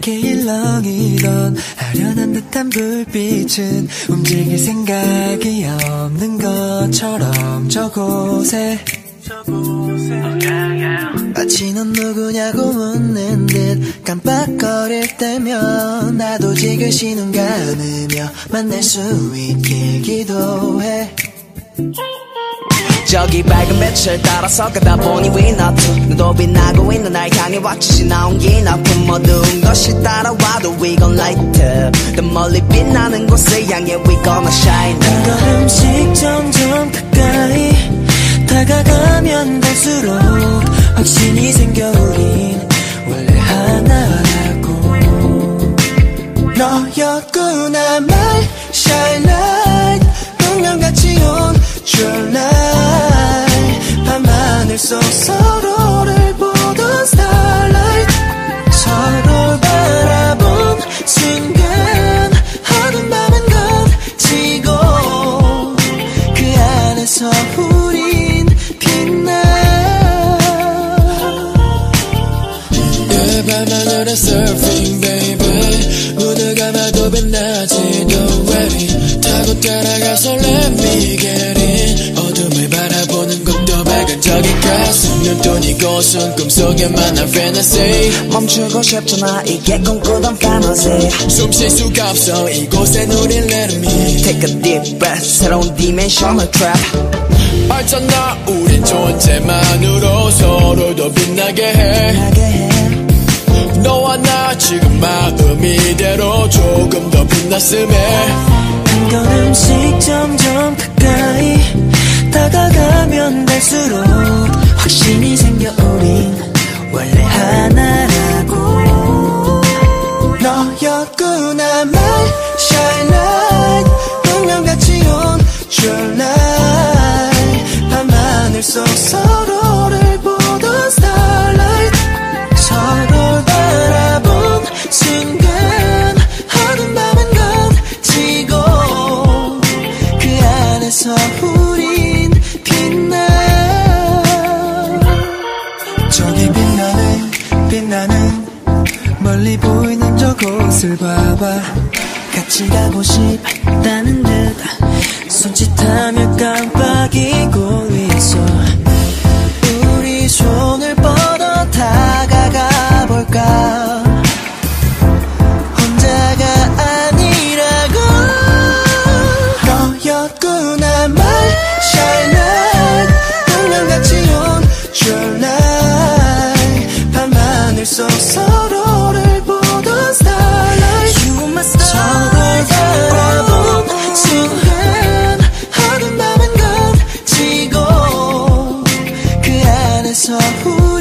하얗게 일렁이던 아련한 듯한 불빛은 움직일 생각이 없는 것처럼 저곳에. 마치 넌 누구냐고 묻는 듯 깜빡거릴 때면 나도 지그시 눈 감으며 만날 수 있길 기도해 저기 밝은 빛을 따라서 가다 보니 to 너도 빛나고 있는 날 향해 왁짓이 나온 긴 아픔 모든 것이 따라와도 we gon' light. up 더 멀리 빛나는 곳을 향해 we gonna shine. 한 걸음씩 점점 가까이 다가가면 갈수록 확신이 생겨 우린 원래 하나라고. 너였구나 my shine light. 운명같이 온 your light 밤 하늘 속 서로를 보던 starlight. 서로 바라본 순간. 어두운 밤은 거치고 그 안에서 우린 빛나. 내 밤하늘에 surfing baby. 눈을 감아도 빛나지 don't worry 타고 따라가서 let 이곳은 꿈속에만 한 fantasy? 멈추고 싶잖아 이게 꿈꾸던 fantasy. 숨쉴 수가 없어 이곳엔 우린 let me Take a deep breath 새로운 dimensional trap. 알잖아 우린 존재만으로 서로 더 빛나게 해. 너와 나 지금 마음 이대로 조금 더 빛났음에 서로를 보던 starlight. 바라본 순간 어두운 밤은 거치고 그 안에서 우린 빛나. 저기 빛나는 빛나는 멀리 보이는 저곳을 봐봐. 같이 가고 싶다는 듯. 손짓하며 깜 속 서로를 보던 So who 순간 하는 밤은 건지고 그 안에서 후